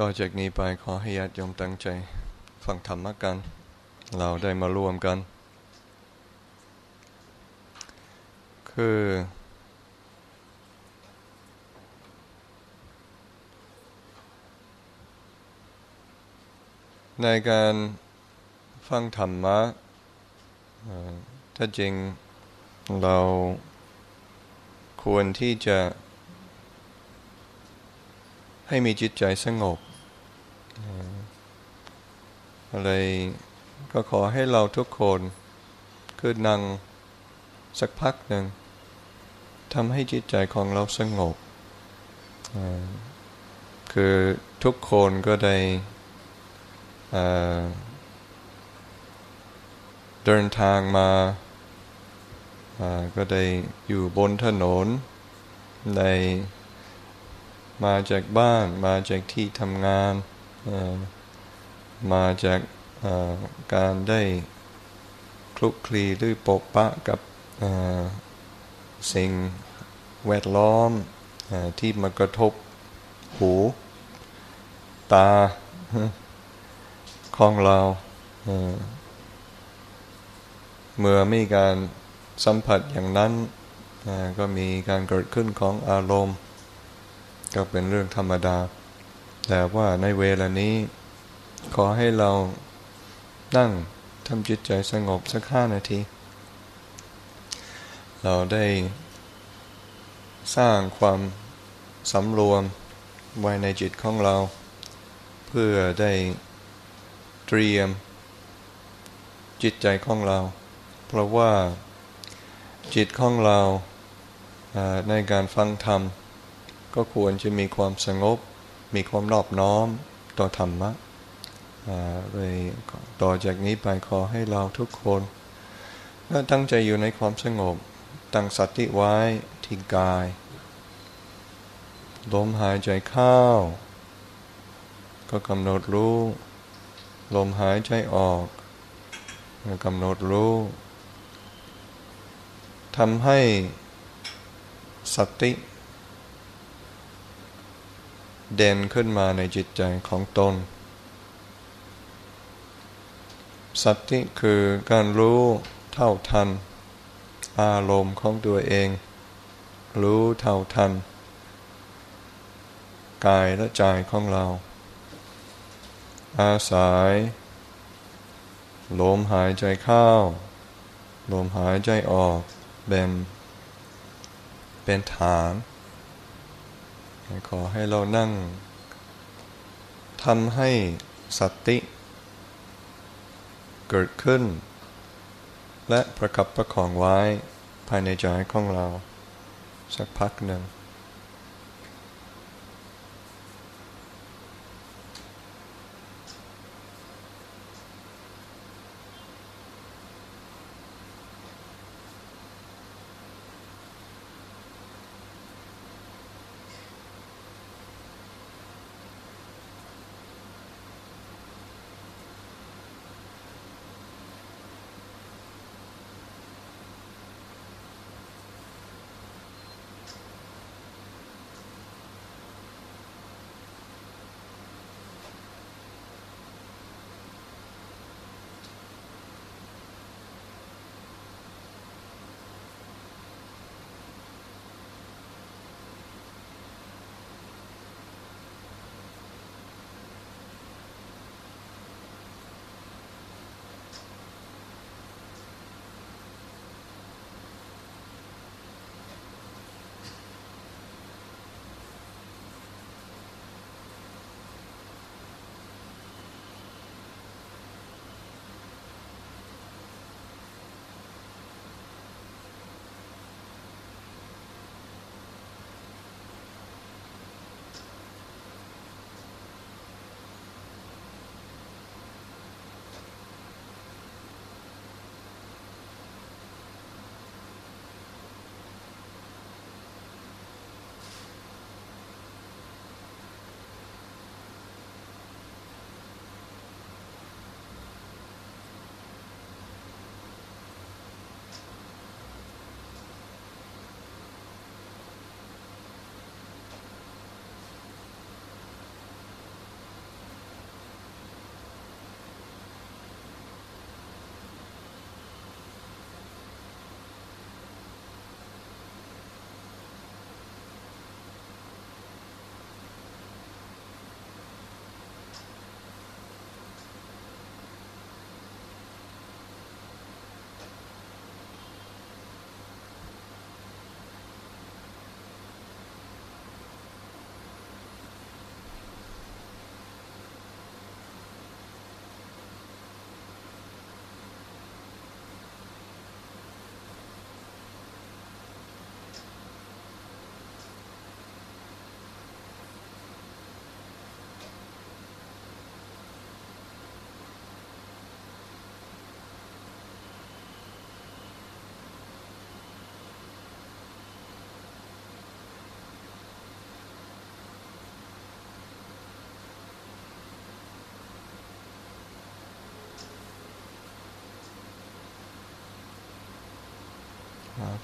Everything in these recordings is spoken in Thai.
ต่อจากนี้ไปขอให้ญาติโยมตั้งใจ ฟังธรรมกัน เราได้มาร่วมกัน คือ ในการฟังธรรมะถ้าจริงเราควรที่จะ ให้มีจิตใจสงบอะไรก็ขอให้เราทุกคนคือนั่งสักพักหนึ่งทำให้จิตใจของเราสงบ คือทุกคนก็ได้เดินทางมา ก็ได้อยู่บนถนนใน มาจากบ้าน มาจากที่ทำงาน มาจากการได้คลุกคลีหรือปกปะกับสิ่งแวดล้อมที่มากระทบหู ตาของเราเมื่อมีการสัมผัสอย่างนั้นก็มีการเกิดขึ้นของอารมณ์ ก็เป็นเรื่องธรรมดา แต่ว่าในเวลานี้ ขอให้เรานั่งทำจิตใจสงบสักห้านาที เราได้สร้างความสำรวมไว้ในจิตของเรา เพื่อได้เตรียมจิตใจของเรา เพราะว่าจิตของเราในการฟังธรรม ก็ควรจะมีความสงบ มีความรอบน้อมต่อธรรมะเลยต่อจากนี้ไปขอให้เราทุกคนตั้งใจอยู่ในความสงบ ตั้งสติไว้ที่กาย ลมหายใจเข้า ก็กำหนดรู้ ลมหายใจออกก็กำหนดรู้ทำให้สติ เด่นขึ้นมาในจิตใจของตนสติคือการรู้เท่าทัน อารมณ์ของตัวเอง รู้เท่าทัน กายและใจของเรา อาศัยลมหายใจเข้าลมหายใจออกเป็น เป็นฐาน ขอให้เรานั่งทำให้สติ เกิดขึ้น และประคับประคองไว้ภายในใจของเรา สักพักหนึ่ง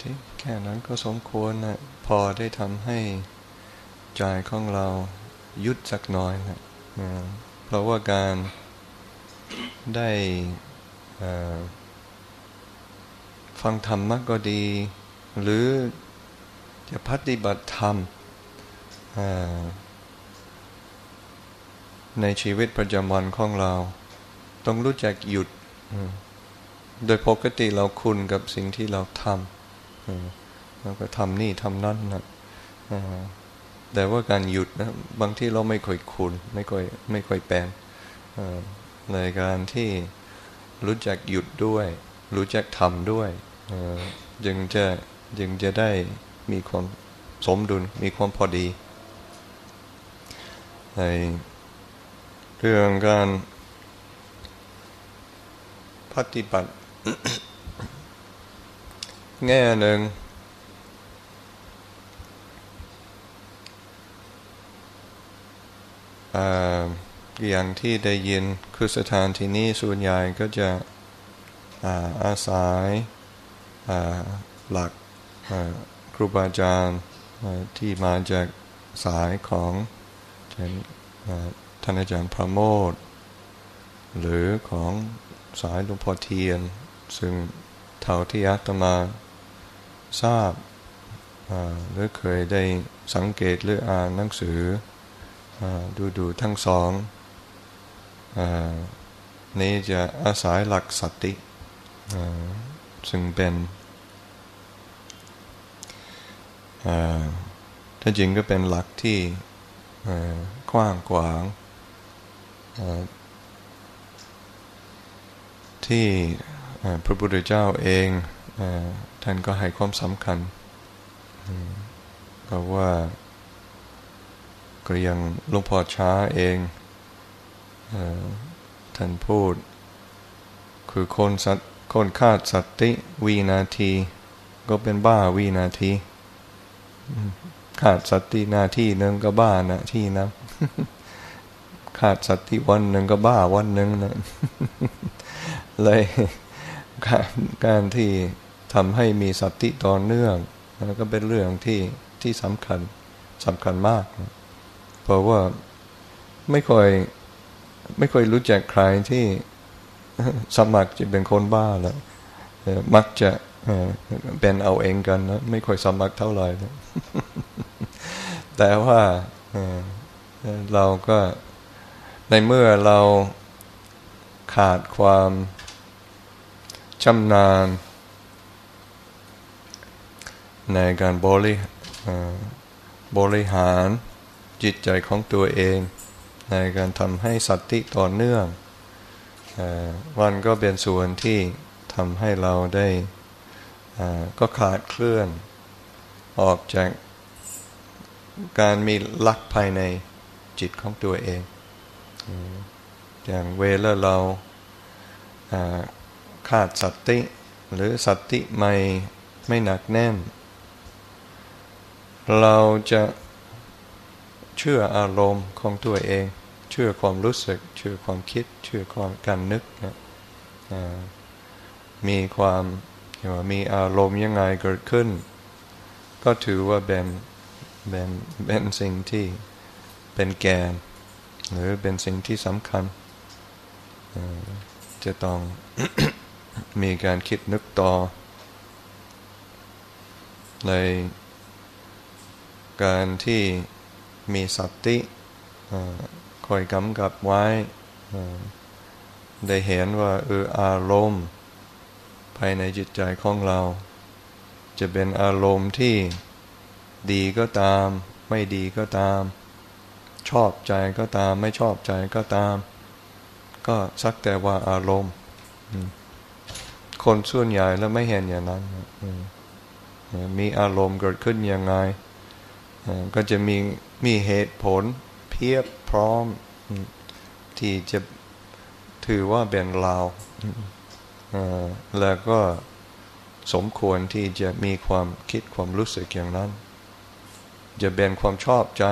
ธิแค่นั้นก็สมควรนะพอได้ทำให้ใจของเรายุดสักหน่อยนะเพราะว่าการได้ฟังธรรมก็ดี หรือจะปฏิบัติธรรมในชีวิตประจำวันของเรา ต้องรู้จักหยุด โดยปกติเราคุณกับสิ่งที่เราทำ เราก็ทำนี่ทำนั่นนะแต่ว่าการหยุดนะ บางที่เราไม่ค่อยคุณไม่ค่อยไม่ค่อยแปลงในการที่รู้จักหยุดด้วย รู้จักทำด้วยจึงจะจึงจะได้มีความสมดุลมีความพอดีในเรื่องการปฏิบัติ แง่หนึ่ง อย่างที่ได้ยินคือสถานที่นี้ส่วนใหญ่ก็จะอาอาศัยหลักครูบาอาจารย์ที่มาจากสายของท่านอาจารย์พระโมทหรือของสายหลวงพ่อเทียน ซึ่งเท่าที่อาตมา ทราบหรือเคยได้สังเกตหรืออ่านหนังสือดูดูทั้งสองนี้จะอาศัยหลักสติซึ่งเป็นถ้าจริงก็เป็นหลักที่กว้างกวางที่พระพุทธเจ้าเอง ท่านก็ให้ความสำคัญเพราะว่าก็ยังหลวงพ่อช้าเองท่านพูด คือคนสัตคนขาดสติวีนาที ก็เป็นบ้าวีนาทีขาดสตินาทีหนึ่งก็บ้านะที่นะขาดสติวันหนึ่งก็บ้าวันหนึ่งนะเลยการที่ ทำให้มีสติต่อเนื่องแล้วก็เป็นเรื่องที่ที่สำคัญสำคัญมากนะเพราะว่าไม่ค่อยไม่ค่อยรู้จักใครที่สมัครจะเป็นคนบ้าแล้วมักจะเป็นเอาเองกันนะไม่ค่อยสมัครเท่าไหร่นะแต่ว่าเราก็ในเมื่อเราขาดความชำนาญ ในการบริบริหารจิตใจของตัวเอง ในการทำให้สติต่อเนื่องวันก็เป็นส่วนที่ทำให้เราได้ก็ขาดเคลื่อน ออกจากการมีลักภายในจิตของตัวเอง อย่างเวลาเราขาดสติ หรือสติไม่ไม่หนักแน่น เราจะเชื่ออารมณ์ของตัวเอง เชื่อความรู้สึก เชื่อความคิด เชื่อความการนึกนะมีความว่ามีอารมณ์ยังไงเกิดขึ้น ก็ถือว่าเป็นเป็นเป็นสิ่งที่เป็นแกน หรือเป็นสิ่งที่สำคัญ จะต้องมีการคิดนึกต่อใน การที่มีสติคอยกำกับไว้ ได้เห็นว่าเอออารมณ์ภายในจิตใจของเรา จะเป็นอารมณ์ที่ดีก็ตาม ไม่ดีก็ตาม ชอบใจก็ตาม ไม่ชอบใจก็ตาม ก็สักแต่ว่าอารมณ์คนส่วนใหญ่แล้วไม่เห็นอย่างนั้น มีอารมณ์เกิดขึ้นยังไง ก็จะมีมีเหตุผลเพียบพร้อม ที่จะถือว่าเป็นเราแล้วก็สมควรที่จะมีความคิดความรู้สึกอย่างนั้น จะเป็นความชอบใจ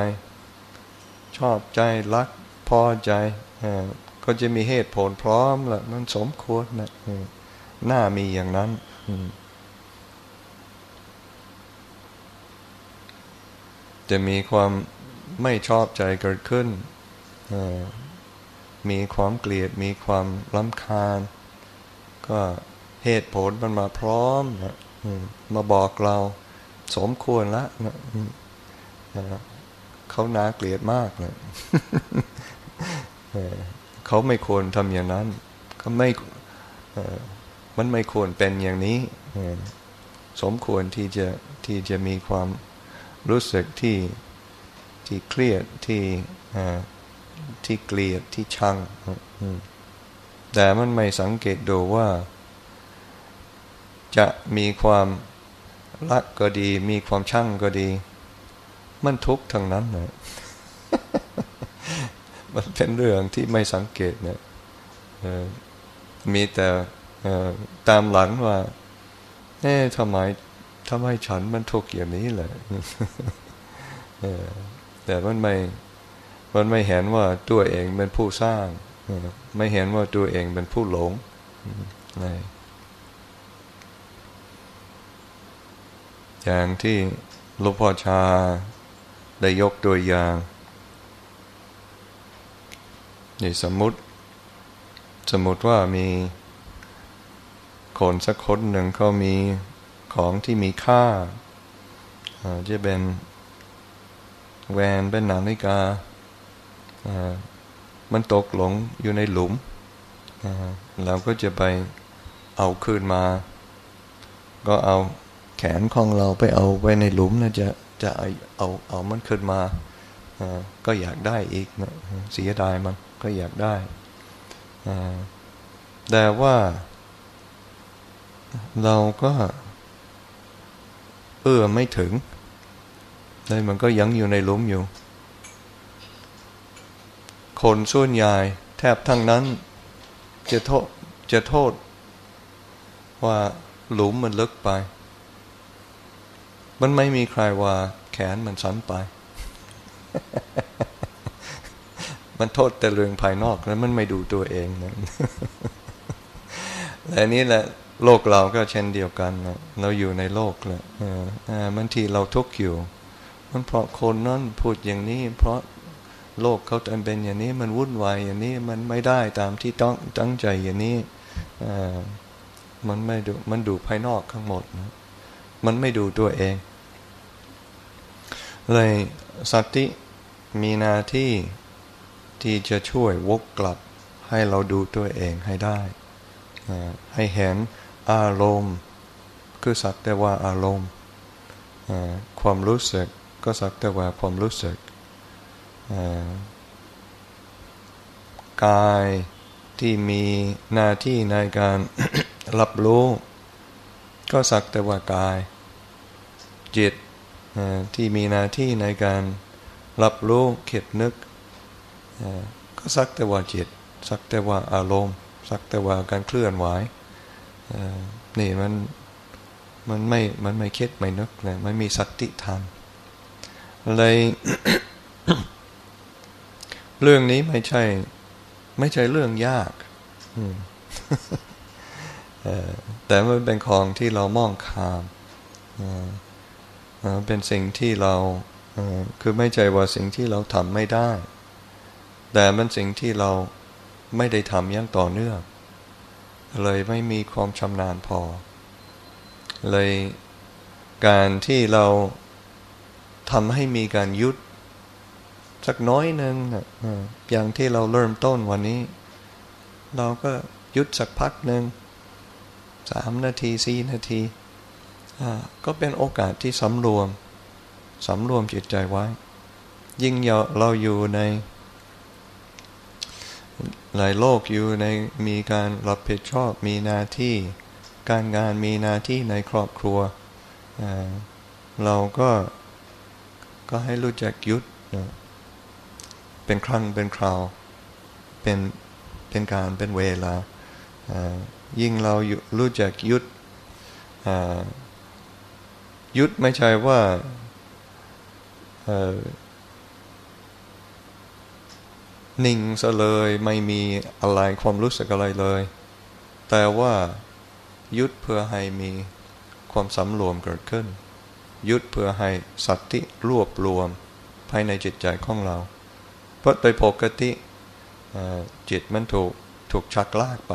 ชอบใจรักพอใจก็จะมีเหตุผลพร้อมละมันสมควรนะน่ามีอย่างนั้น จะมีความไม่ชอบใจเกิดขึ้น มีความเกลียด มีความล้ำคาญ ก็เหตุผลมันมาพร้อมนะมาบอกเราสมควรละนะเขานาเกลียดมากเลยเขาไม่ควรทำอย่างนั้นเขาไม่มันไม่ควรเป็นอย่างนี้ สมควรที่จะที่จะมีความ รู้สึกที่ที่เครียดที่ที่เกลียดที่ชังแต่มันไม่สังเกตดูว่า จะมีความรักก็ดี มีความช่งก็ดี มันทุกข์ทั้งนั้นนะมันเป็นเรื่องที่ไม่สังเกตเนี่ยมีแต่ตามหลังว่าเอ๊ะทำไม ทำไมฉันมันทุกข์อย่างนี้แหละแต่มันไม่ มันไม่เห็นว่าตัวเองเป็นผู้สร้าง ไม่เห็นว่าตัวเองเป็นผู้หลงอย่างที่ลุพ่อชาได้ยกตัวอย่างนี่สมมติ สมมติว่ามีคนสักคนหนึ่งเขามี ของที่มีค่าจะเป็นแวนเป็นนาฬิกา มันตกหลงอยู่ในหลุม เราก็จะไปเอาคืนมา ก็เอาแขนของเราไปเอาไว้ในหลุมนะจะจะเอาเอาเอามันขึ้นมา ก็อยากได้อีกนะเสียดายมันก็อยากได้ แต่ว่า เราก็ อื้อไม่ถึงเลยมันก็ยังอยู่ในหลุมอยู่ คนส่วนใหญ่แทบทั้งนั้น จะโทษจะโทษ ว่าหลุมมันลึกไป มันไม่มีใครว่าแขนมันสั้นไป มันโทษแต่เรื่องภายนอกแล้วมันไม่ดูตัวเองนะและนี่แหละ โลกเราก็เช่นเดียวกันนะเราอยู่ในโลกแหละบางทีเราทุกข์อยู่ มันเพราะคนนั้นพูดอย่างนี้ เพราะโลกเขาเป็นอย่างนี้ มันวุ่นวายอย่างนี้ มันไม่ได้ตามที่ต้องตั้งใจอย่างนี้มันไม่ดูมันดูภายนอกทั้งหมดนะมันไม่ดูตัวเอง เลยสติมีหน้าที่ที่จะช่วยวกกลับให้เราดูตัวเองให้ได้ ให้เห็น อารมณ์ คือสักแต่ว่าอารมณ์ความรู้สึกก็สักแต่ว่าความรู้สึกกายที่มีหน้าที่ในการรับรู้ ก็สักแต่ว่ากาย จิตที่มีหน้าที่ในการรับรู้เข็ดนึกก็สักแต่ว่าจิต สักแต่ว่าอารมณ์ สักแต่ว่าการเคลื่อนไหว นี่มันมันไม่มันไม่คิดไม่นึกเลยมันมีสติธรรมเลยเรื่องนี้ไม่ใช่ ไม่ใช่เรื่องยากแต่มันเป็นของที่เรามองข้ามเป็นสิ่งที่เราคือไม่ใจว่าสิ่งที่เราทำไม่ได้ แต่มันสิ่งที่เราไม่ได้ทำอย่างต่อเนื่อง เลยไม่มีความชำนาญพอ เลยการที่เราทำให้มีการยุดสักน้อยหนึ่งอย่างที่เราเริ่มต้นวันนี้ เราก็ยุดสักพักหนึ่งสามนาทีสี่นาที ก็เป็นโอกาสที่สำรวมสำรวมจิตใจไว้ ยิ่งเราอยู่ใน หลายโลกอยู่ในมีการรับผิดชอบมีหน้าที่ การงานมีหน้าที่ในครอบครัว เราก็ก็ให้รู้จักยุดเป็นครั้งเป็นคราวเป็นเป็นการเป็นเวลา ยิ่งเรารู้จักยุดยุดไม่ใช่ว่า นิ่งซะเลยไม่มีอะไรความรู้สึกอะไรเลย แต่ว่ายุดเพื่อให้มีความสำรวมเกิดขึ้น ยุดเพื่อให้สติรวบรวมภายในจิตใจของเรา เพราะโดยปกติจิตมันถูกถูกชักลากไป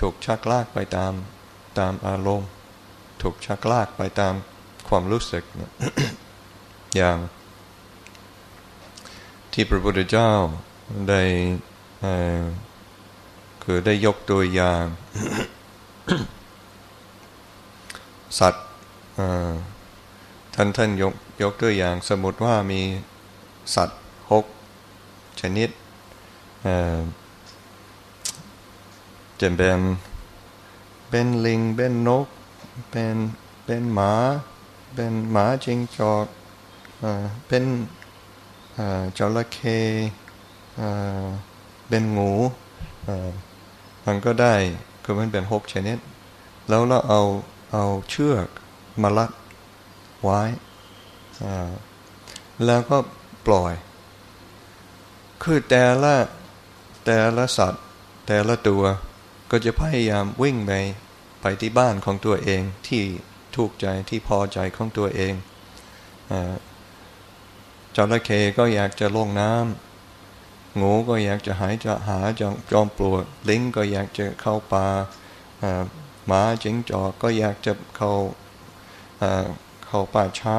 ถูกชักลากไปตามตามอารมณ์ ถูกชักลากไปตามความรู้สึก อย่าง ที่พระพุทธเจ้าได้คือได้ยกตัวอย่าง สัตว์ท่านท่านยกยกตัวอย่างสมมติว่ามีสัตว์หกชนิดจะเป็นเป็นลิงเป็นนก เป็นเป็นหมา เป็นหมาจิงจอกเป็น จระเข้เป็นงูมันก็ได้คือมันเป็นหกชนิด แล้วเราเอาเอาเชือกมาลัดไว้แล้วก็ปล่อย คือแต่ละแต่ละสัตว์ แต่ละตัวก็จะพยายามวิ่งไปไปที่บ้านของตัวเองที่ถูกใจที่พอใจของตัวเอง จระเข้ก็อยากจะลงน้ำงูก็อยากจะหายจะหาจอมจอมปลวกลิงก็อยากจะเข้าป่าหมาจิงจอกก็อยากจะเข้าเข้าป่าช้า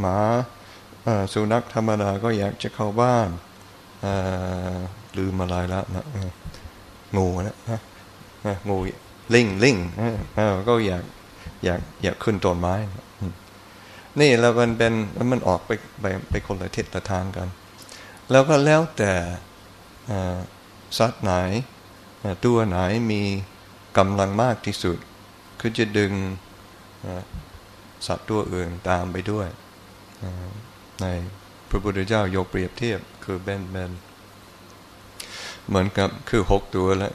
หมาสุนัขธรรมดาก็อยากจะเข้าบ้านลืมมาลายแล้วนะงูนะงูลิงลิงก็อยากอยากอยากขึ้นต้นไม้ นี่แล้วมันเป็นมันออกไปไปไปคนละทิศละทางกัน แล้วก็แล้วแต่สัตว์ไหนตัวไหนมีกำลังมากที่สุด คือจะดึงสัตว์ตัวอื่นตามไปด้วย ในพระพุทธเจ้ายกเปรียบเทียบคือเบนเบนเหมือนกับคือหกตัวแล้ว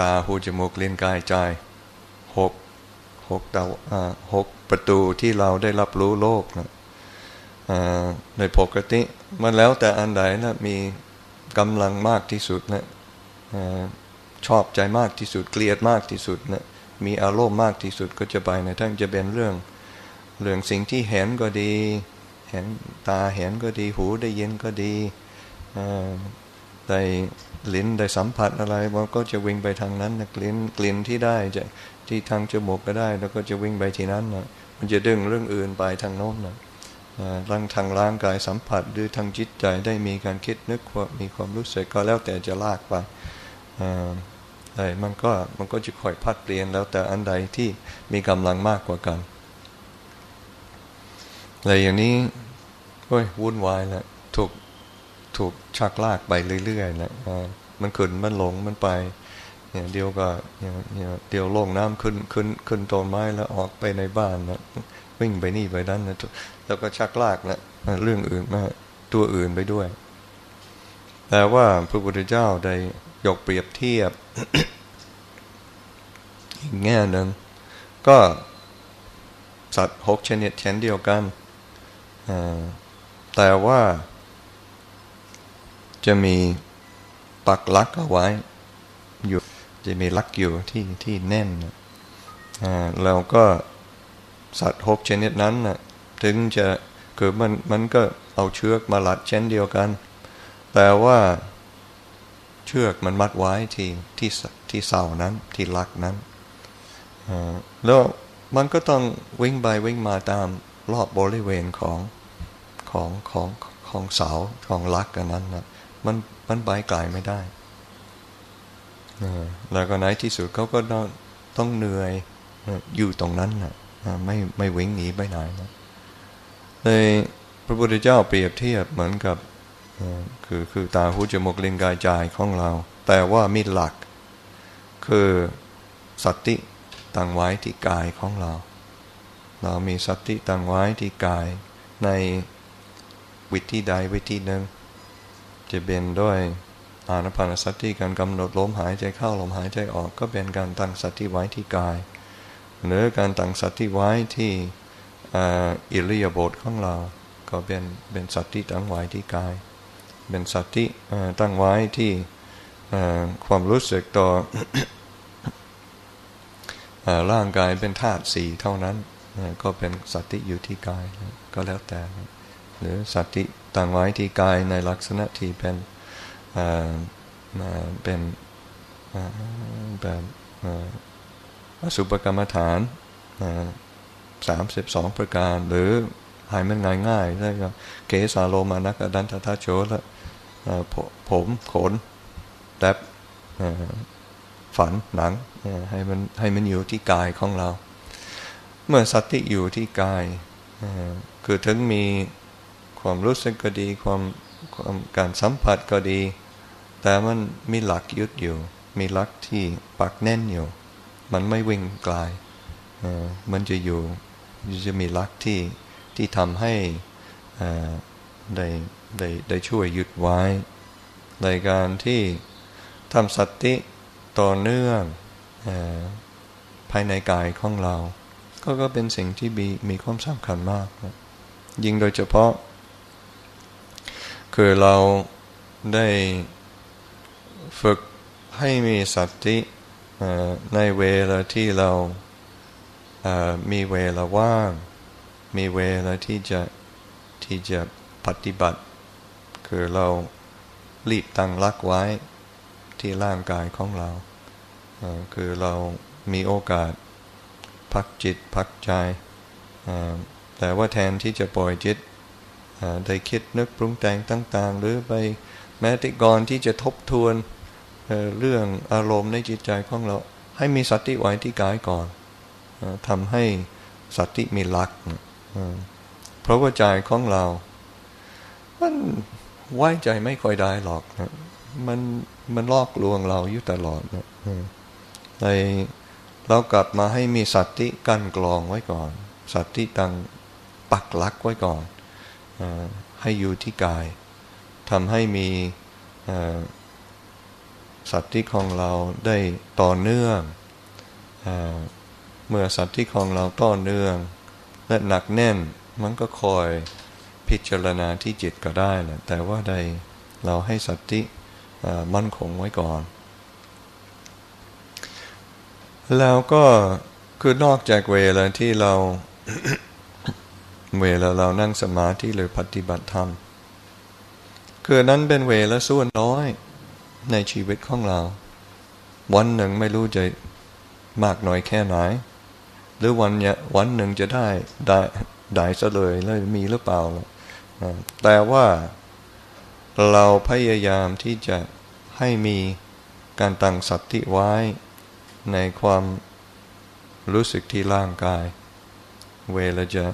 ตาหูจมูกลิ้นกายใจหกหกดาหก ประตูที่เราได้รับรู้โลกนะในปกติ มันแล้วแต่อันใดนะมีกำลังมากที่สุดนะชอบใจมากที่สุดเกลียดมากที่สุดนะมีอารมณ์มากที่สุดก็จะไปในทั้งจะเป็นเรื่องเรื่องสิ่งที่เห็นก็ดี เห็นตาเห็นก็ดีหูได้ยินก็ดีได้ลิ้นได้สัมผัสอะไรมันก็จะวิ่งไปทางนั้นนะกลิ่นกลิ่นที่ได้จะ ที่ทางจมูกก็ได้ แล้วก็จะวิ่งไปที่นั้นนะมันจะดึงเรื่องอื่นไปทางโน้นนะร่างทางร่างกายสัมผัสหรือทางจิตใจได้มีการคิดนึกมีความรู้สึกก็แล้วแต่จะลากไปแต่มันก็มันก็จะค่อยพัดเปลี่ยนแล้วแต่อันใดที่มีกำลังมากกว่ากันอะไรอย่างนี้โอ้ยวุ่นวายแล้วถูกถูกชักลากไปเรื่อยๆนะมันขึ้นมันหลงมันไป เนี่ยเดียวก็เนี่ยเดียวลงน้ำขึ้นขึ้นขึ้นต้นไม้แล้วออกไปในบ้านนะวิ่งไปนี่ไปนั้นนะแล้วก็ชักลากนะเรื่องอื่นมาตัวอื่นไปด้วย แต่ว่าพระพุทธเจ้าได้ยกเปรียบเทียบอีกแง่หนึ่งก็สัตว์หกชนิดเช่นเดียวกัน แต่ว่า จะมีปักลักเอาไว้อยู่ จะมีลักอยู่ที่ที่แน่นอ่าแล้วก็สัตว์หกชนิดนั้นนะถึงจะคือมันมันก็เอาเชือกมาลัดเช่นเดียวกัน แต่ว่าเชือกมันมัดไว้ที่ที่ที่เสานั้นที่ลักนั้นแล้วมันก็ต้องวิ่งไปวิ่งมาตามรอบบริเวณของของของของเสาของลักกันนั้นนะมันมันไปไกลไม่ได้ แล้วก็ในที่สุดเขาก็ต้องเหนื่อยอยู่ตรงนั้นนะไม่ไม่วิ่งหนีไปไหนนะเลยพระพุทธเจ้าเปรียบเทียบเหมือนกับคือคือตาหูจมูกลิ้นกายใจของเรา แต่ว่ามีหลัก คือสติตั้งไว้ที่กายของเรา เรามีสติตั้งไว้ที่กายในวิธีใดวิธีหนึ่งจะเป็นด้วย อานาปานสติการกำหนดลมหายใจเข้าลมหายใจออกก็เป็นการตั้งสติไว้ที่กาย หรือการตั้งสติไว้ที่อิริยาบถของเรา ก็เป็นเป็นสติตั้งไว้ที่กาย เป็นสติตั้งไว้ที่ความรู้สึกต่อร่างกายเป็นธาตุสี่เท่านั้นก็เป็นสติอยู่ที่กายก็แล้วแต่ หรือสติตั้งไว้ที่กายในลักษณะที่เป็น เป็นแบบสุปกรรมฐานสามสิบสองประการ หรือหายมันง่ายง่ายได้ก็เกสาโลมานักดันททัชโชละผมขนแลบฝันหนังให้มันให้มันอยู่ที่กายของเรา เมื่อสติอยู่ที่กายคือถึงมีความรู้สึกก็ดีความความการสัมผัสก็ดี แต่มันมีหลักยึดอยู่ มีหลักที่ปักแน่นอยู่ มันไม่วิ่งไกลมันจะอยู่จะมีหลักที่ที่ทำให้ได้ได้ได้ช่วยยึดไว้ ในการที่ทำสติต่อเนื่องภายในกายของเรา ก็ก็เป็นสิ่งที่มีมีความสำคัญมากยิ่งโดยเฉพาะ คือเราได้ ฝึกให้มีสติในเวลาที่เรามีเวลาว่าง มีเวลาที่จะที่จะปฏิบัติ คือเรารีบตั้งรักไว้ที่ร่างกายของเรา คือเรามีโอกาสพักจิตพักใจ แต่ว่าแทนที่จะปล่อยจิตได้คิดนึกปรุงแต่งต่าง ๆ หรือไปแม้แต่ก่อนที่จะทบทวน เรื่องอารมณ์ในจิตใจของเรา ให้มีสติไว้ที่กายก่อนทำให้สติมีลักเพราะว่าใจของเรา มันไว้ใจไม่ค่อยได้หรอกนะมันมันลอกลวงเราอยู่ตลอดนะในเรากลับมาให้มีสติกั้นกรองไว้ก่อนสติตั้งปักลักไว้ก่อนให้อยู่ที่กายทำให้มี สัติของเราได้ต่อเนื่องอเมื่อสัติของเราต่อเนื่อง และหนักแน่นมันก็คอยพิจารณาที่จิตก็ได้แหละแต่ว่าใดเราให้สัติมั่นคงไว้ก่อน แล้วก็คือนอกจากเวลาที่เราเวลาเรานั่งสมาธิหรือปฏิบัติธรรม คือนั้นเป็นเวลาส่วนน้อย ในชีวิตของเรา วันหนึ่งไม่รู้จะมากน้อยแค่ไหน หรือวันเนี้ยวันหนึ่งจะได้ได้ได้ซะเลยแล้วมีหรือเปล่า แต่ว่าเราพยายามที่จะให้มีการตั้งสติไว้ในความรู้สึกที่ร่างกาย เวลาจะ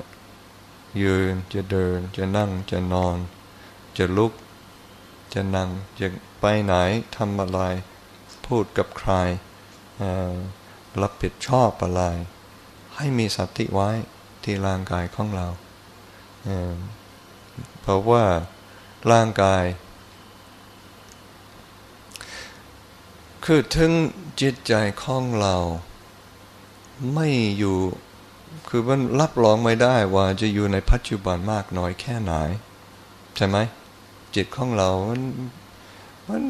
ยืนจะเดิน จะนั่งจะนอน จะลุก จะนั่งจะ ไปไหนทำอะไร พูดกับใครรับผิดชอบอะไร ให้มีสติไว้ที่ร่างกายของเราเพราะว่าร่างกาย คือถึงจิตใจของเรา ไม่อยู่ คือมันรับรองไม่ได้ว่าจะอยู่ในปัจจุบันมากน้อยแค่ไหน ใช่ไหมจิตของเรามัน มัน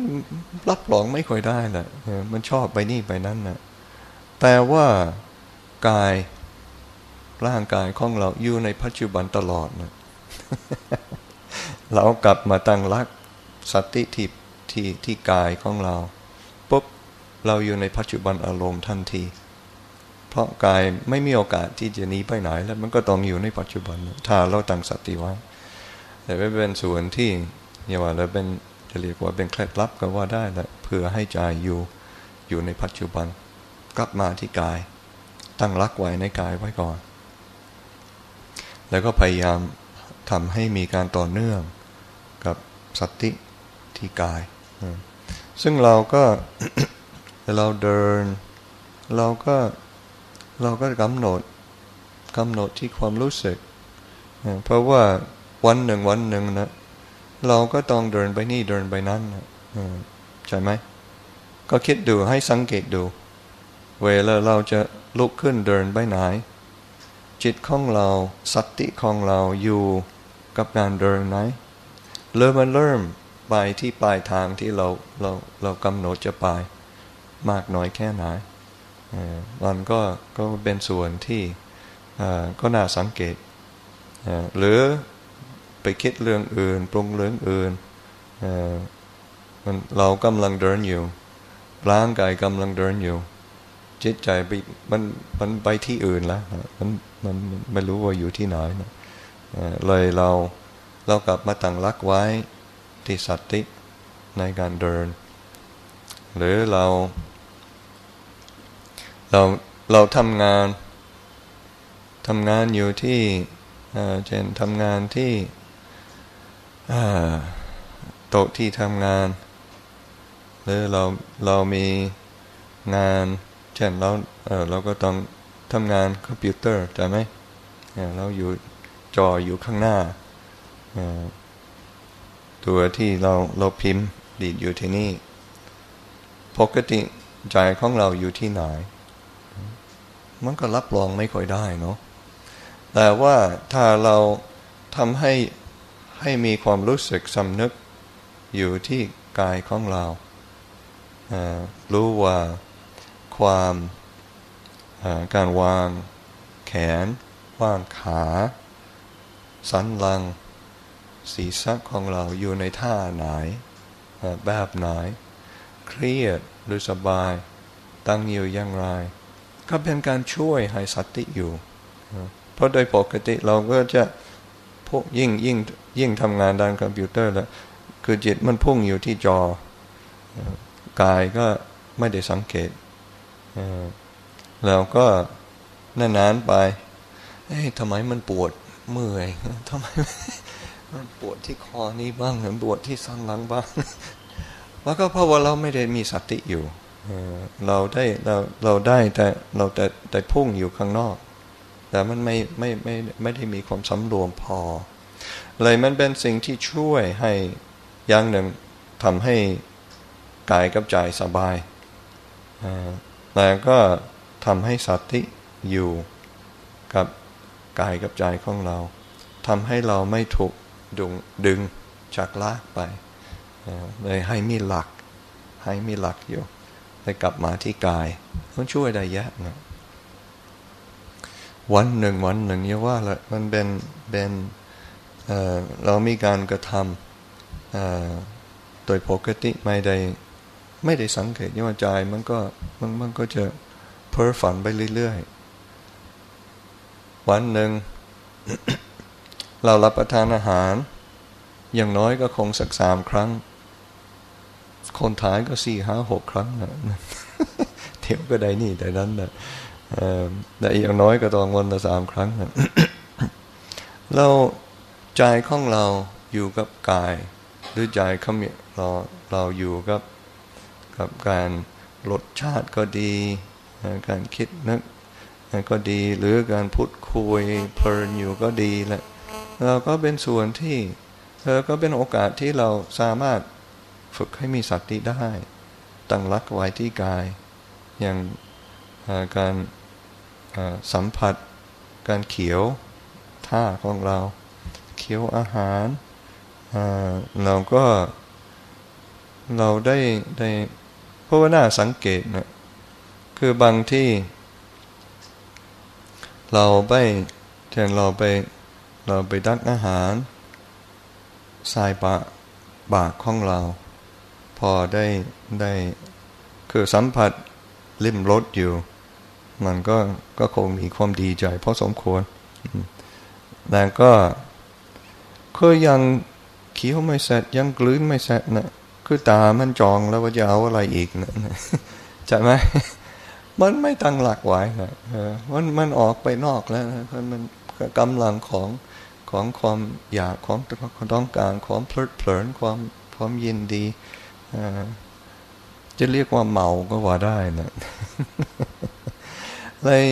รับรองไม่ค่อยได้แหละมันชอบไปนี่ไปนั่นนะแต่ว่ากายร่างกายของเราอยู่ในปัจจุบันตลอดนะเรากลับมาตั้งรักสติที่ที่ที่กายของเราปุ๊บเราอยู่ในปัจจุบันอารมณ์ทันที เพราะกายไม่มีโอกาสที่จะหนีไปไหน แล้วมันก็ต้องอยู่ในปัจจุบัน ถ้าเราตั้งสติไว้แต่ไม่เป็นส่วนที่อย่าว่าเราเป็น จะเรียกว่าเป็นเคล็ดลับก็ว่าได้แหละเพื่อให้ใจอยู่อยู่ในปัจจุบัน กลับมาที่กาย ตั้งรักไว้ในกายไว้ก่อน แล้วก็พยายามทำให้มีการต่อเนื่องกับสติที่กาย ซึ่งเราก็เราเดิน เราก็เราก็กำหนดกำหนดที่ความรู้สึก เพราะว่าวันหนึ่งวันหนึ่งนะ เราก็ต้องเดินไปนี่เดินไปนั้นใช่ไหม ก็คิดดูให้สังเกตดู เวลาเราจะลุกขึ้นเดินไปไหน จิตของเราสติของเราอยู่กับการเดินไหนเริ่มมันเริ่มไปที่ปลายทางที่เราเราเรากำหนดจะไป มากน้อยแค่ไหนมันก็ก็เป็นส่วนที่ก็น่าสังเกตหรือ ไปคิดเรื่องอื่น ปรุงเรื่องอื่นมันเรากำลังเดินอยู่ร่างกายกำลังเดินอยู่ จิตใจไปมันมันไปที่อื่นแล้วมันมันไม่รู้ว่าอยู่ที่ไหนเลยเราเรากลับมาตั้งรักไว้ที่สติในการเดิน หรือเราเราเราทำงานทำงานอยู่ที่เช่นทำงานที่ โต๊ะที่ทำงาน หรือเราเรามีงานเช่นเราเเราก็ต้องทำงานคอมพิวเตอร์ใช่ไหมเราอยู่จออยู่ข้างหน้า ตัวที่เราเราพิมพ์ดีดอยู่ที่นี่ ปกติใจของเราอยู่ที่ไหน มันก็รับรองไม่ค่อยได้เนาะแต่ว่าถ้าเราทำให้ ให้มีความรู้สึกสำนึกอยู่ที่กายของเรา รู้ว่าความการวางแขนวางขา สันหลัง ศีรษะของเราอยู่ในท่าไหน แบบไหน เครียดหรือสบาย ตั้งอยู่อย่างไร ก็เป็นการช่วยให้สติอยู่ เพราะโดยปกติเราก็จะ พวกยิ่งยิ่งยิ่งทำงานด้านคอมพิวเตอร์แล้วคือจิตมันพุ่งอยู่ที่จอกายก็ไม่ได้สังเกตแล้วก็นานๆไปเฮ้ยทำไมมันปวดเมื่อยทำไมมันปวดที่คอนี้บ้างหรือปวดที่สันหลังบ้างว่าก็เพราะว่าเราไม่ได้มีสติอยู่เราได้เราเราได้แต่เราแต่แต่พุ่งอยู่ข้างนอก แต่มันไม่ไม่ไม่ไม่ได้มีความสำรวมพอ เลยมันเป็นสิ่งที่ช่วยให้อย่างหนึ่งทำให้กายกับใจสบายแต่ก็ทำให้สติอยู่กับกายกับใจของเราทำให้เราไม่ถูกดึงดึงจากลากไปเลยให้มีหลัก ให้มีหลักอยู่เลยกลับมาที่กายมันช่วยได้เยอะนะ วันหนึ่งวันหนึ่งอย่าว่าละมันเป็นเป็นเเรามีการกระทำโดยปกติไม่ได้ไม่ได้สังเกตว่าใจมันก็มันมันก็จะเพ้อฝันไปเรื่อยๆ วันหนึ่ง เรารับประทานอาหาร อย่างน้อยก็คงสักสามครั้ง คนท้ายก็สี่ห้าหกครั้งนะเที่ยวก็ได้นี่แต่นั้นนะ แต่อย่างน้อยก็ต้องวันละสามครั้ง เราใจของเราอยู่กับกาย หรือใจเขาเราเราอยู่กับกับการรสชาติก็ดี การคิดนึกก็ดีหรือการพูดคุยเพลินอยู่ก็ดีแหละเราก็เป็นส่วนที่เธอก็เป็นโอกาสที่เราสามารถฝึกให้มีสติได้ ตั้งรักไว้ที่กาย อย่างการ สัมผัสการเขียวท่าของเราเขียวอาหารเราก็เราได้ได้เพราะว่าน่าสังเกตนะคือบางที่ เราไปเช่นเราไปเราไปดักอาหารทรายปะบากของเรา พอได้ได้คือสัมผัสลิ่มรสอยู่ มันก็ก็คงมีความดีใจเพราะสมควรแต่ก็คือยังเคี้ยวไม่เสร็จยังกลืนไม่เสร็จนะคือตามันจองแล้วว่าจะเอาอะไรอีกนะใช่ไหมมันไม่ตั้งหลักไว้นะมันมันออกไปนอกแล้วนะมันกำลังของของความอยากของความต้องการความเพลิดเพลินความความยินดีจะเรียกว่าเมาก็ว่าได้นะ เลย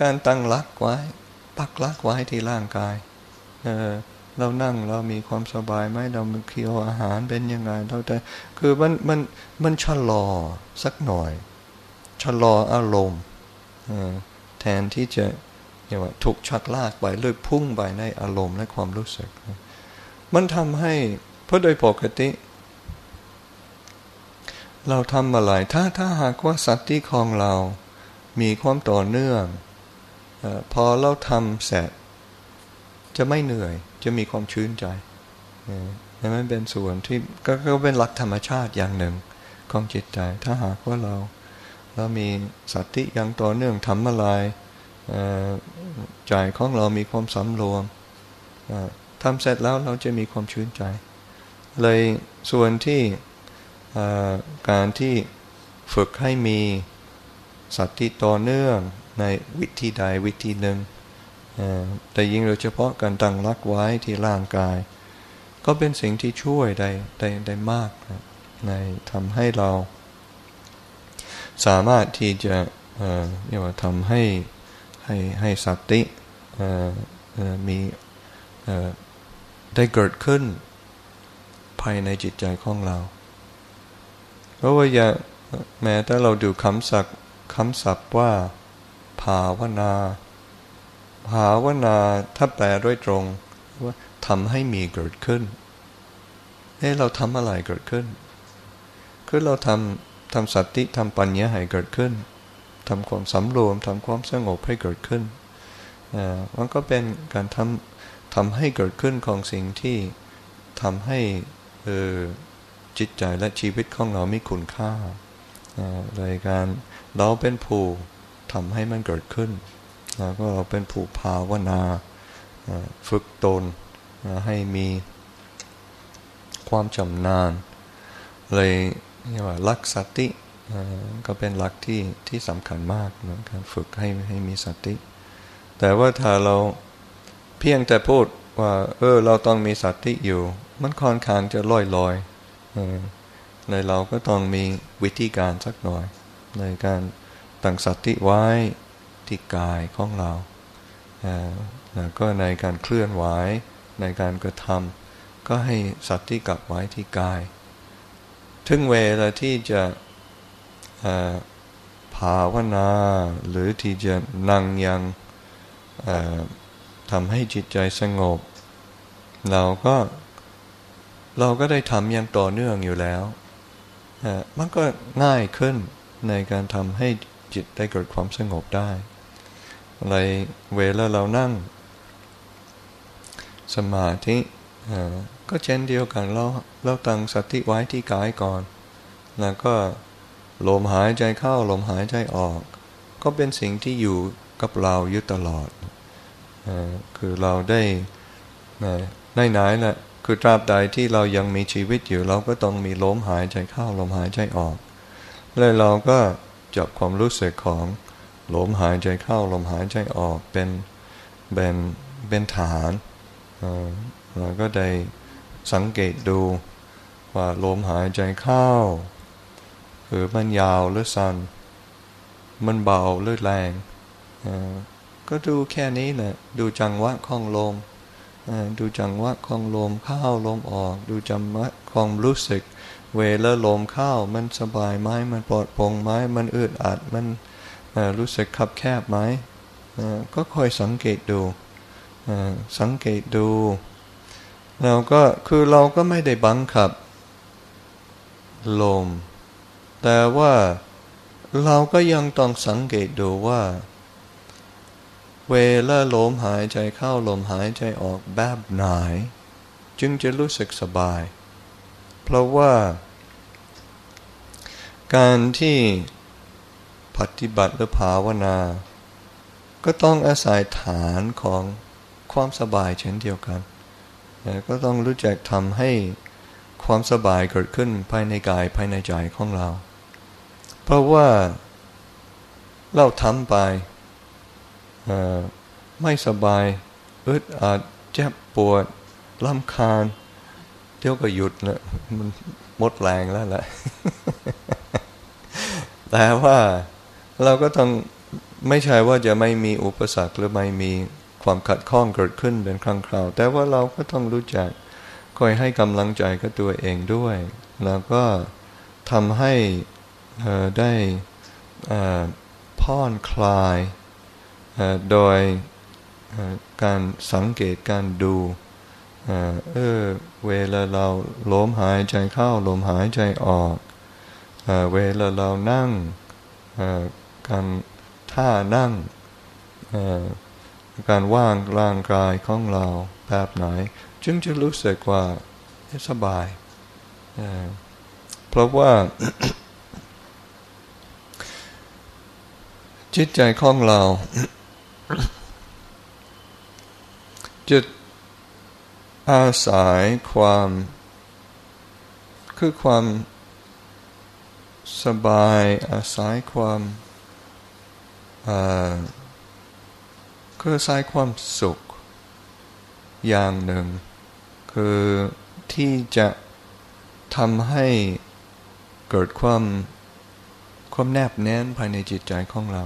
การตั้งรักไว้ ปักรักไว้ที่ร่างกายเออเรานั่งเรามีความสบายไหมเราเคี้ยวอาหารเป็นยังไงเราแต่คือมันมันมันชะลอสักหน่อยชะลออารมณ์แทนที่จะอย่างว่าถูกชักลากไปเลยพุ่งไปในอารมณ์และความรู้สึก มันทำให้เพราะโดยปกติ เราทำอะไรถ้าถ้าหากว่าสัตว์ที่ของเรา มีความต่อเนื่องพอเราทำเสร็จ จะไม่เหนื่อย จะมีความชื้นใจนี่มันเป็นส่วนที่ก็เป็นหลักธรรมชาติอย่างหนึ่งของจิตใจ ถ้าหากว่าเราเรามีสติอย่างต่อเนื่องทำอะไรใจของเรามีความสำรวมทำเสร็จแล้วเราจะมีความชื้นใจ เลยส่วนที่การที่ฝึกให้มี สัติต่อเนื่องในวิธีใดวิธีหนึ่ง แต่ยิ่งโดยเฉพาะการตั้งรักไว้ที่ร่างกาย ก็เป็นสิ่งที่ช่วยได้ได้ได้มากในทำให้เรา สามารถที่จะเรียกว่าทำให้ให้ให้สติมีได้เกิดขึ้นภายในจิตใจของเรา เพราะว่าอย่าแม้แต่เราดูคำศัพท์ คำศัพท์ว่า ภาวนา ภาวนาถ้าแปลด้วยตรงว่าทำให้มีเกิดขึ้นเฮ้เราทำอะไรเกิดขึ้น คือเราทำทำสติทำปัญญาให้เกิดขึ้นทำความสำรวมทำความสงบให้เกิดขึ้นมันก็เป็นการทำทำให้เกิดขึ้นของสิ่งที่ทำให้จิตใจและชีวิตของเรามีคุณค่าโดยการ เราเป็นผู้ทำให้มันเกิดขึ้นแล้วก็เราเป็นผู้ภาวนาฝึกตนให้มีความจำนาน เลยเรียกว่าลักสติก็เป็นหลักที่ที่สำคัญมากนะการฝึกให้ให้มีสติ แต่ว่าถ้าเราเพียงแต่พูดว่า เออ เราต้องมีสติอยู่ มันค่อนข้างจะลอยลอยในเราก็ต้องมีวิธีการสักหน่อย ในการตั้งสติไว้ที่กายของเราแล้วก็ในการเคลื่อนไหวในการกระทำก็ให้สติกลับไว้ที่กาย ถึงเวลาที่จะภาวนาหรือที่จะนั่งยังทำให้จิตใจสงบ เราก็เราก็ได้ทำอย่างต่อเนื่องอยู่แล้ว มันก็ง่ายขึ้น ในการทำให้จิตได้เกิดความสงบได้อะไรเวลาเรานั่ง สมาธิก็เช่นเดียวกันเราเราตั้งสติไว้ที่กายก่อน แล้วก็ลมหายใจเข้าลมหายใจออก ก็เป็นสิ่งที่อยู่กับเราอยู่ตลอดอคือเราได้ได้ไหนแหละคือตราบใดที่เรายังมีชีวิตอยู่เราก็ต้องมีลมหายใจเข้าลมหายใจออก เลยเราก็จับความรู้สึกของลมหายใจเข้าลมหายใจออกเป็นเป็นเป็นฐานเราก็ได้สังเกตดูว่าลมหายใจเข้าหรือมันยาวหรือสั้นมันเบาหรือแรงก็ดูแค่นี้แหละดูจังหวะของลมดูจังหวะของลมเข้าลมออก ดูจังหวะของรู้สึก เวลาลมเข้ามันสบายไหมมันปลอดโปร่งไหมมันอึดอัดมันรู้สึกคับแคบไหมก็คอยสังเกตดูสังเกตดู เราก็คือเราก็ไม่ได้บังคับ ลม แต่ว่าเราก็ยังต้องสังเกตดูว่า เวลาลมหายใจเข้าลมหายใจออกแบบไหน จึงจะรู้สึกสบาย เพราะว่า การที่ปฏิบัติหรือภาวนา ก็ต้องอาศัยฐานของความสบายเช่นเดียวกัน ก็ต้องรู้จักทำให้ความสบายเกิดขึ้นภายในกายภายในใจของเรา เพราะว่าเราทำไปไม่สบายอึดอัดเจ็บปวดลำคาญ เที่ยวก็หยุดนะมันหมดแรงแล้วแหละแต่ว่าเราก็ต้องไม่ใช่ว่าจะไม่มีอุปสรรคหรือไม่มีความขัดข้องเกิดขึ้นเป็นครั้งคราว แต่ว่าเราก็ต้องรู้จักคอยให้กำลังใจกับตัวเองด้วย แล้วก็ทำให้ได้พ่อนคลายโดยการสังเกตการดู เออเวลาเราลมหายใจเข้าลมหายใจออกเวลาเรานั่งการท่านั่งการว่างร่างกายของเราแบบไหน จึงจะรู้สึกว่าสบาย เพราะว่า จิตใจของเราจะ อาศัยความ คือความสบายอาศัยความคืออาศัยความสุข อย่างหนึ่ง คือที่จะทำให้เกิดความความแนบแน่นภายในจิตใจของเรา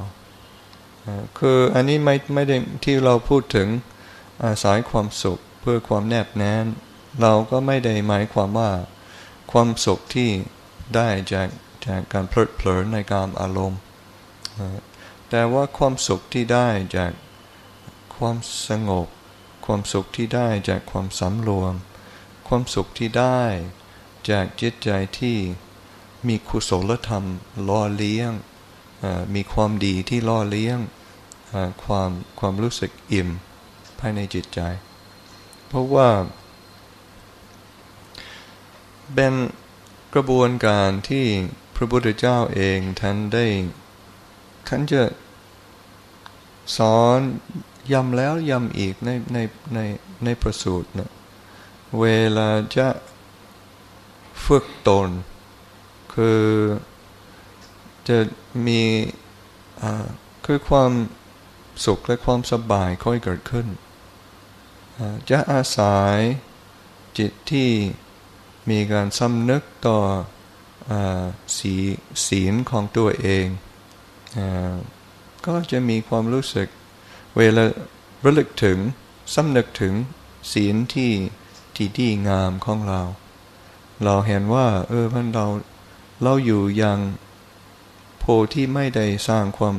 คืออันนี้ไม่ไม่ได้ที่เราพูดถึงอาศัยความสุข พื่อความแนบแน่นเราก็ไม่ได้หมายความว่าความสุขที่ได้จากจากการเพลิดเพลินในการอารมณ์ แต่ว่าความสุขที่ได้จากความสงบ ความสุขที่ได้จากความสำรวม ความสุขที่ได้จากจิตใจที่มีคุศลธรรมล่อเลี้ยง มีความดีที่ล่อเลี้ยงความความรู้สึกอิ่มภายในจิตใจ เพราะว่า เป็นกระบวนการที่พระพุทธเจ้าเองท่านได้ท่านจะสอนย้ำแล้วย้ำอีกในในในในประสูตรนะเวลาจะฝึกตน คือจะมีคือความสุขและความสบายค่อยเกิดขึ้น จะอาศัยจิตที่มีการสำนึกต่อสีศีลของตัวเองอก็จะมีความรู้สึกเวลาระลึกถึงสำนึกถึงศีลที่ที่ดีงามของเรา เราเห็นว่า เออมันเราเราอยู่อย่างโพที่ไม่ได้สร้างความ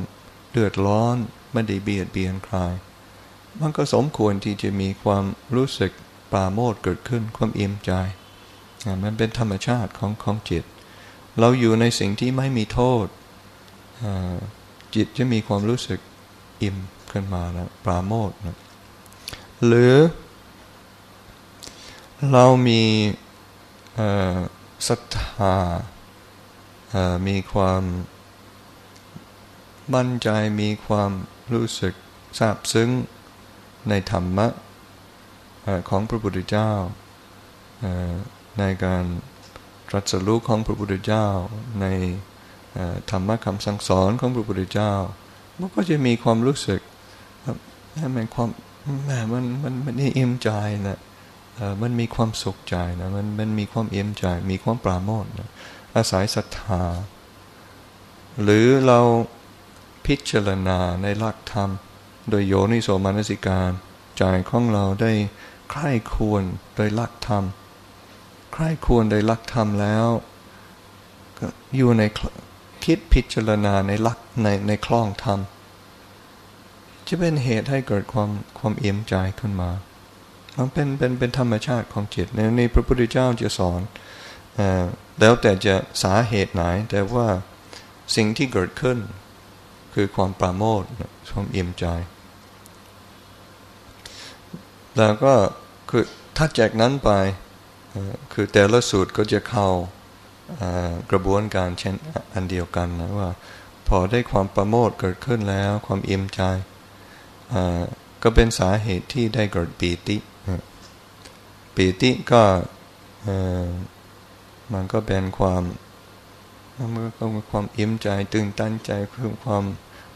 เดือดร้อน ไม่ได้เบียดเบียนใคร มันก็สมควรที่จะมีความรู้สึกปาโมดเกิดขึ้นความอิ่มใจ มันเป็นธรรมชาติของของจิต เราอยู่ในสิ่งที่ไม่มีโทษ จิตจะมีความรู้สึกอิ่มขึ้นมานะปราโมทนะหรือ เรามีศรัทธามีความมั่นใจมีความรู้สึกซาบซึ้ง ในธรรมะของพระพุทธเจ้า ในการตรัสรู้ของพระพุทธเจ้า ในธรรมะคำสั่งสอนของพระพุทธเจ้า มันก็จะมีความรู้สึกมันความแหมมันมันมันเอิ่มใจนะมันมีความสุขใจนะมันมันมีความเอิ่มใจ มีความปราโมทนะอาศัยศรัทธา หรือเราพิจารณาในหลักธรรม โดยโยนิโสมานสิการใจของเราได้ใคร่ควรโดยลักธรรมใครควรได้ลักธรรมแล้วก็อยู่ในคิดพิจารณาในลักในในคล่องธรรม จะเป็นเหตุให้เกิดความความเอี่ยมใจขึ้นมามันเป็นเป็นเป็นธรรมชาติของจิตในในพระพุทธเจ้าจะสอนอแล้วแต่จะสาเหตุไหน แต่ว่าสิ่งที่เกิดขึ้น คือความปราโมทความเอี่ยมใจ แล้วก็คือถ้าแจกนั้นไปคือแต่ละสูตรก็จะเข้ากระบวนการเช่นอันเดียวกันนะว่า พอได้ความประโมทเกิดขึ้นแล้วความอิ่มใจก็เป็นสาเหตุที่ได้เกิดปีติปีติก็มันก็เป็นความมันก็เป็นความอิ่มใจตื่นตันใจเพื่อความ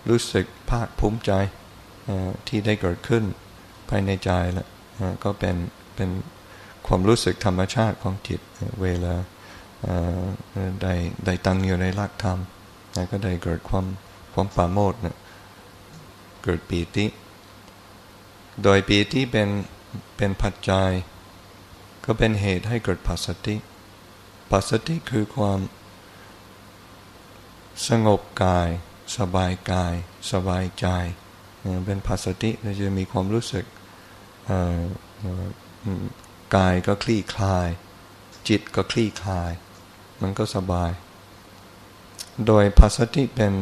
รู้สึกภาคภูมิใจที่ได้เกิดขึ้นภายในใจแล้ว ก็เป็นเป็นความรู้สึกธรรมชาติของจิตเวลาได้ได้ตั้งอยู่ในรักธรรมก็ได้เกิดความความปาโมดนะเกิดปีติ โดยปีติเป็นเป็นปัจจัย ก็เป็นเหตุให้เกิดปัสสติปัสสติคือความสงบกาย สบายกาย สบายใจ เป็นปัสสติเราจะมีความรู้สึก กายก็คลี่คลาย จิตก็คลี่คลาย มันก็สบาย โดยภาษติเป็น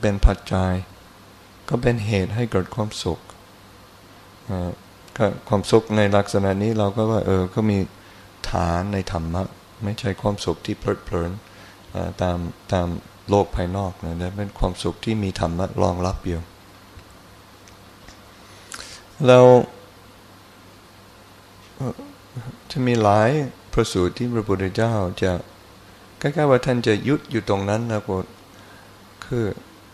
เป็นปัจจัย ก็เป็นเหตุให้เกิดความสุขก็ความสุขในลักษณะนี้เราก็ว่า เออ ก็มีฐานในธรรมะ ไม่ใช่ความสุขที่เพลิดเพลินตามตามโลกภายนอกนะแต่เป็นความสุขที่มีธรรมะรองรับอยู่เรา จะมีหลายพระสูตรที่พระพุทธเจ้าจะใกล้ๆว่าท่านจะยุดอยู่ตรงนั้นนะกคือ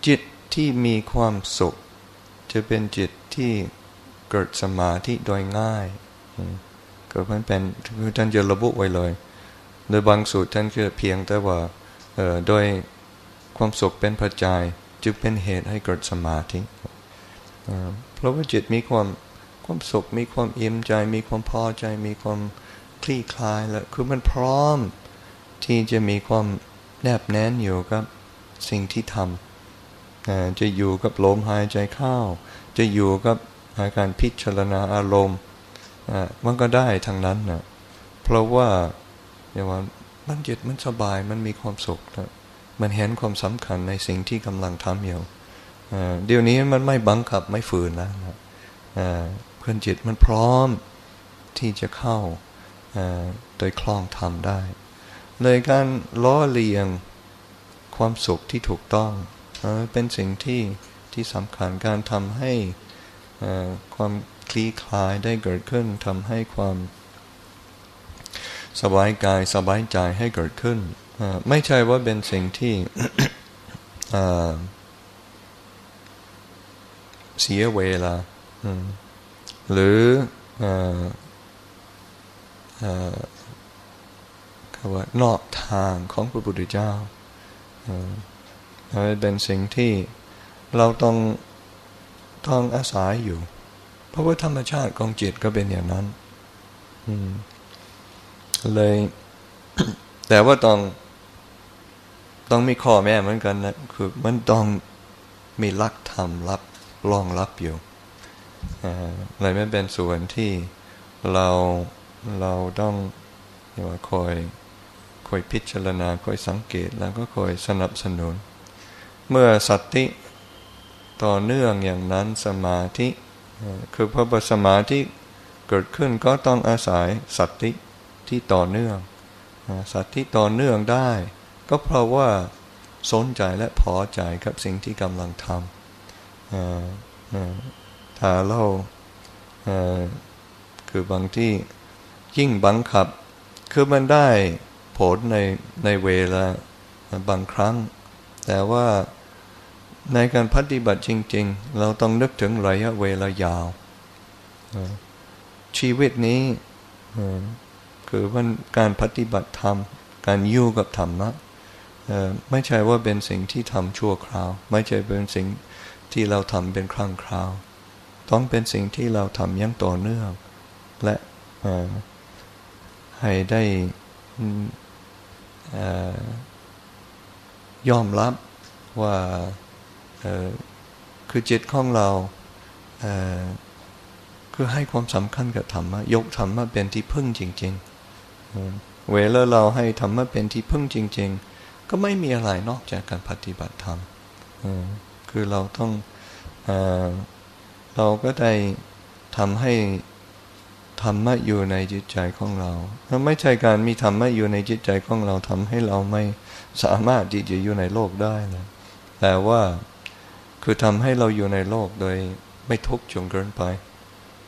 จิตที่มีความสุข จะเป็นจิตที่เกิดสมาธิโดยง่ายก็มันเป็นคือท่านจะระบุไว้เลย โดยบางสูตรท่านคือเพียงแต่ว่าโดยความสุขเป็นปัจจัยจึงเป็นเหตุให้เกิดสมาธิเพราะว่าจิตมีความ ความสุข มีความอิ่มใจ มีความพอใจ มีความคลี่คลายแล้วคือมันพร้อม ที่จะมีความแนบแน่นอยู่กับสิ่งที่ทำจะอยู่กับลมหายใจเข้า จะอยู่กับอาการพิจารณาอารมณ์มันก็ได้ทางนั้นนะเพราะว่าอย่างว่ามันจิตมันสบายมันมีความสุขนะมันเห็นความสำคัญในสิ่งที่กำลังทำอยู่เดี๋ยวนี้มันไม่บังคับไม่ฝืนแล้วนะ เพื่อนจิตมันพร้อมที่จะเข้าโดยคล่องทำได้ เลยการล้อเลียงความสุขที่ถูกต้อง เป็นสิ่งที่ที่สำคัญการทำให้ความคลี่คลายได้เกิดขึ้นทำให้ความสบายกายสบายใจให้เกิดขึ้น ไม่ใช่ว่าเป็นสิ่งที่เสียเวลา หรือคำว่านอกทางของพระพุทธเจ้าเป็นสิ่งที่เราต้องต้องอาศัยอยู่ เพราะว่าธรรมชาติของจิตก็เป็นอย่างนั้นเลย แต่ว่าต้องต้องมีข้อแม่เหมือนกันนะคือมันต้องมีลักธรรมรับรองรับอยู่ อะไรไม่เป็นส่วนที่เราเราต้องว่าคอยคอยพิจารณาคอยสังเกตแล้วก็คอยสนับสนุน เมื่อสติต่อเนื่องอย่างนั้นสมาธิคือพอสมาธิเกิดขึ้นก็ต้องอาศัยสติที่ต่อเนื่องสติต่อเนื่องได้ ก็เพราะว่าสนใจและพอใจกับสิ่งที่กำลังทำ ถ้าเราคือบางที่ยิ่งบังคับ คือมันได้ผลในในเวลาบางครั้ง แต่ว่าในการปฏิบัติจริง ๆ เราต้องนึกถึงระยะเวลายาว ชีวิตนี้คือว่าการปฏิบัติธรรม การยู่กับธรรมะไม่ใช่ว่าเป็นสิ่งที่ทำชั่วคราว ไม่ใช่เป็นสิ่งที่เราทำเป็นครั้งคราว ต้องเป็นสิ่งที่เราทำยั่งต่อเนื่อง และให้ได้ยอมรับว่าคือจิตของเราคือให้ความสำคัญกับธรรมะยกธรรมะเป็นที่พึ่งจริงๆเวลาเราให้ธรรมะเป็นที่พึ่งจริง ๆ ก็ไม่มีอะไรนอกจากการปฏิบัติธรรมคือเราต้อง เราก็ได้ทำให้ธรรมะอยู่ในจิตใจของเราไม่ใช่การมีธรรมะอยู่ในจิตใจของเราทำให้เราไม่สามารถที่จะอยู่ในโลกได้นะแต่ว่าคือทำให้เราอยู่ในโลกโดยไม่ทุกข์จนเกินไป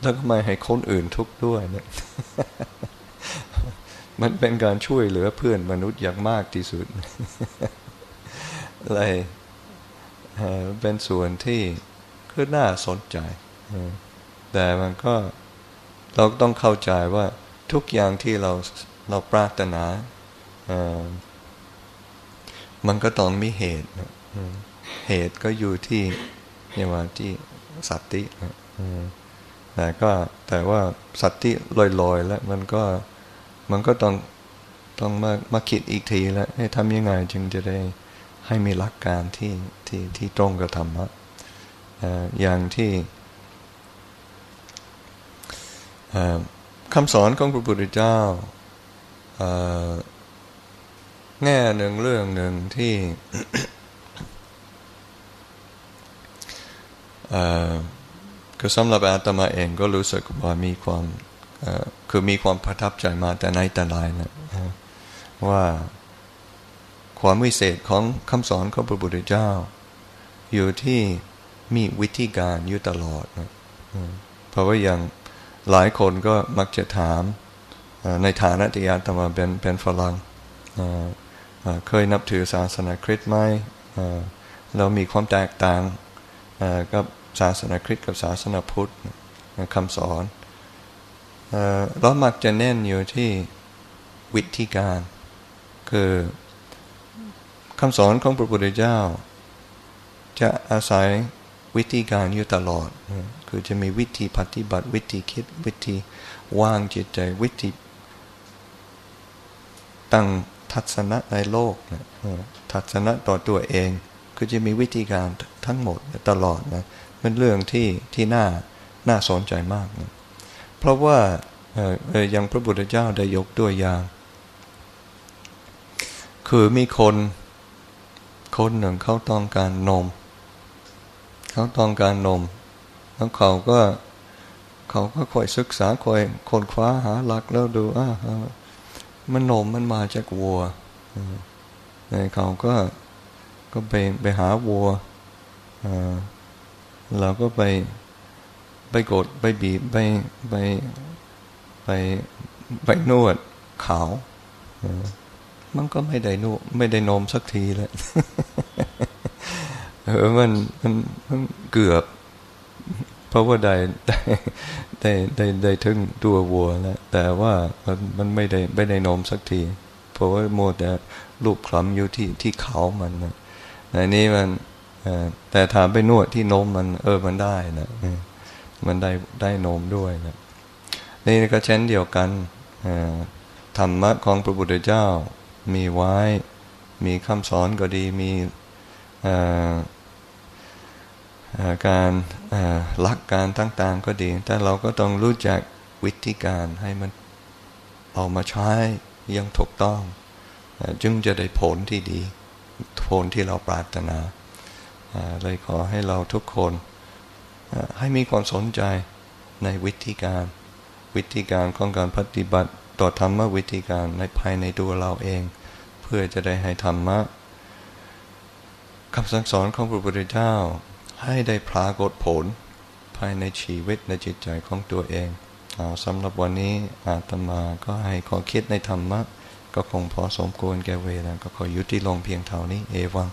แล้วก็ไม่ให้คนอื่นทุกข์ด้วยเนะมันเป็นการช่วยเหลือเพื่อนมนุษย์อย่างมากที่สุดอะไรเป็นส่วนที่ คือน่าสนใจ แต่มันก็เราต้องเข้าใจว่าทุกอย่างที่เราเราปรารถนา มันก็ต้องมีเหตุ เหตุก็อยู่ที่นี่ว่าที่สัตติแต่ก็แต่ว่าสัตติลอยๆ แล้วมันก็มันก็ต้องต้องมามาคิดอีกทีแล้วให้ทำยังไงจึงจะได้ให้มีหลักการที่ที่ที่ตรงกับธรรมะ อย่างที่คำสอนของพระพุทธเจ้าแง่หนึ่งเรื่องหนึ่งที่ก็สำหรับอาตมาเองก็รู้สึกว่ามีความคือมีความประทับใจมาแต่ในแต่ไรนะว่าความวิเศษของคำสอนของพระพุทธเจ้า อยู่ที่ มีวิธีการอยู่ตลอดนะเพราะว่าอย่างหลายคนก็มักจะถามในฐานะที่อาตมาเป็นเป็นฝรั่งเคยนับถือศาสนาคริสต์ไหมเรามีความแตกต่างกับศาสนาคริสต์กับศาสนาพุทธคำสอนเรามักจะเน้นอยู่ที่วิธีการ คือคำสอนของพระพุทธเจ้า จะอาศัย วิธีการอยู่ตลอด คือจะมีวิธีปฏิบัติ วิธีคิด วิธีวางจิตใจ วิธีตั้งทัศนะในโลกทัศนะต่อตัวเอง คือจะมีวิธีการทั้งหมดตลอดนะเป็นเรื่องที่ที่น่าน่าสนใจมากนะเพราะว่าอย่างพระพุทธเจ้าได้ยกตัวอย่าง คือมีคน คนหนึ่งเขาต้องการนม เขาต้องการนม แล้วเขาก็เขาก็คอยศึกษาคอยค้นคว้าหาหลักแล้วดูอ่ามันนมมันมาจากวัวเขาก็ก็ไปไปหาวัวเราก็ไปไปกดไปบีบไปไปไปไปนวดขาวมันก็ไม่ได้นูไม่ได้นมสักทีเลย เออมันมันมันเกือบเพราะว่าได้ได้ได้ได้ได้ถึงตัววัวแล้วแต่ว่ามันมันไม่ได้ไม่ได้นมสักที เพราะว่าโมแต่รูปคลำอยู่ที่ที่เขามันนะในนี้มันแต่ถามไปนวดที่นมมัน เออมันได้นะมันได้ได้นมด้วยนะนี่ก็เช่นเดียวกันธรรมะของพระพุทธเจ้ามีไว้ มีคำสอนก็ดีมี การหลักการต่างๆก็ดี แต่เราก็ต้องรู้จักวิธีการให้มันเอามาใช้ยังถูกต้อง จึงจะได้ผลที่ดี ผลที่เราปรารถนาเลยขอให้เราทุกคนให้มีความสนใจในวิธีการ วิธีการของการปฏิบัติต่อธรรมวิธีการในภายในตัวเราเอง เพื่อจะได้ให้ธรรมะคำสั่งสอนของพระพุทธเจ้า ให้ได้พรากฏผล ภายในชีวิตในจิตใจของตัวเองเอาสำหรับวันนี้อาตมาก็ให้ขอคิดในธรรมะ ก็คงพอสมควรแก่เวลาก็ขอยุติลงเพียงเท่านี้เอวัง